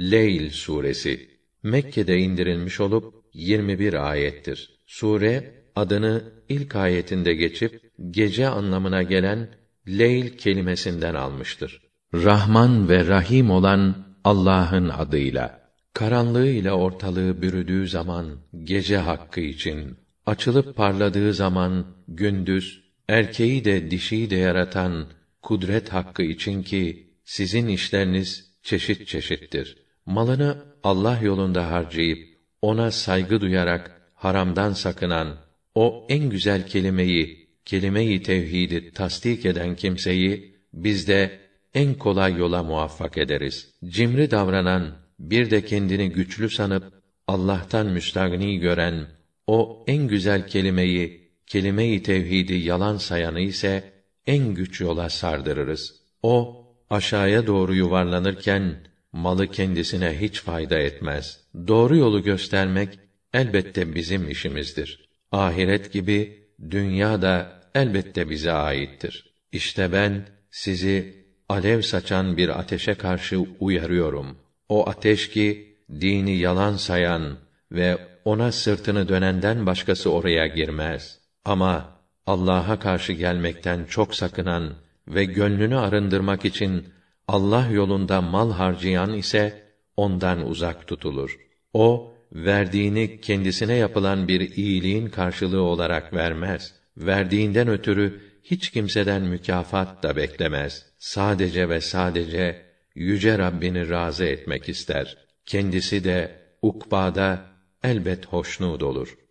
Leyl suresi Mekke'de indirilmiş olup 21 ayettir. Sure adını ilk ayetinde geçip gece anlamına gelen Leyl kelimesinden almıştır. Rahman ve Rahim olan Allah'ın adıyla. Karanlığı ile ortalığı bürüdüğü zaman gece hakkı için, açılıp parladığı zaman gündüz, erkeği de dişiyi de yaratan kudret hakkı için ki sizin işleriniz çeşit çeşittir. Malını Allah yolunda harcayıp ona saygı duyarak haramdan sakınan o en güzel kelimeyi, kelime-i tevhidi tasdik eden kimseyi biz de en kolay yola muvaffak ederiz. Cimri davranan, bir de kendini güçlü sanıp Allah'tan müstagni gören o en güzel kelimeyi, kelime-i tevhidi yalan sayanı ise en güç yola sardırırız. O aşağıya doğru yuvarlanırken malı kendisine hiç fayda etmez. Doğru yolu göstermek elbette bizim işimizdir. Ahiret gibi dünya da elbette bize aittir. İşte ben sizi alev saçan bir ateşe karşı uyarıyorum. O ateş ki dini yalan sayan ve ona sırtını dönenden başkası oraya girmez. Ama Allah'a karşı gelmekten çok sakınan ve gönlünü arındırmak için Allah yolunda mal harcayan ise ondan uzak tutulur. O verdiğini kendisine yapılan bir iyiliğin karşılığı olarak vermez. Verdiğinden ötürü hiç kimseden mükafat da beklemez. Sadece ve sadece yüce Rabbini razı etmek ister. Kendisi de ukbada elbet hoşnut olur.